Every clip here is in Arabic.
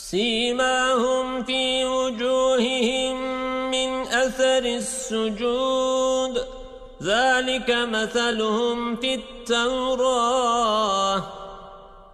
سيماهم في وجوههم من أثر السجود. ذلك مثلهم في التوراة.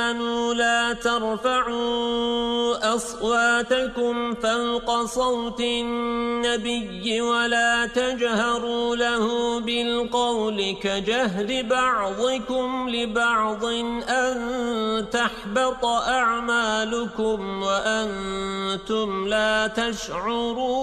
لا ترفعوا أصواتكم فوق صوت النبي ولا تجهروا له بالقول كجهر بعضكم لبعض أن تحبط أعمالكم وأنتم لا تشعرون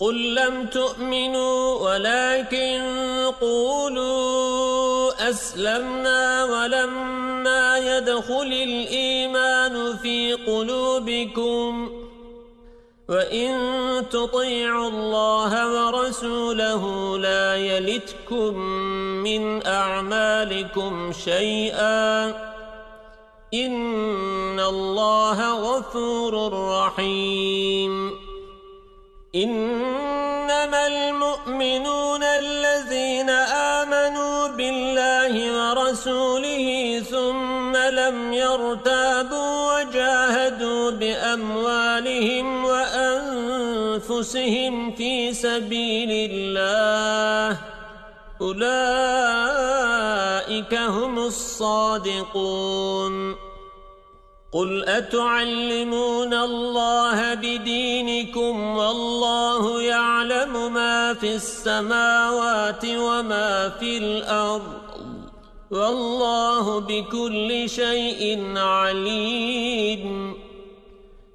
قل لم تؤمنوا ولكن قولوا أسلمنا ولما يدخل الإيمان في قلوبكم وَإِن تُطِيعُوا اللَّهَ وَرَسُولَهُ لَا يَلِتْكُم مِّنْ أَعْمَالِكُمْ شَيْئًا إِنَّ اللَّهَ غَفُورٌ رَّحِيمٌ وأنفسهم في سبيل الله. أولئك هم الصادقون. قل أتعلمون الله بدينكم والله يعلم ما في السماوات وما في الأرض. والله بكل شيء عليم.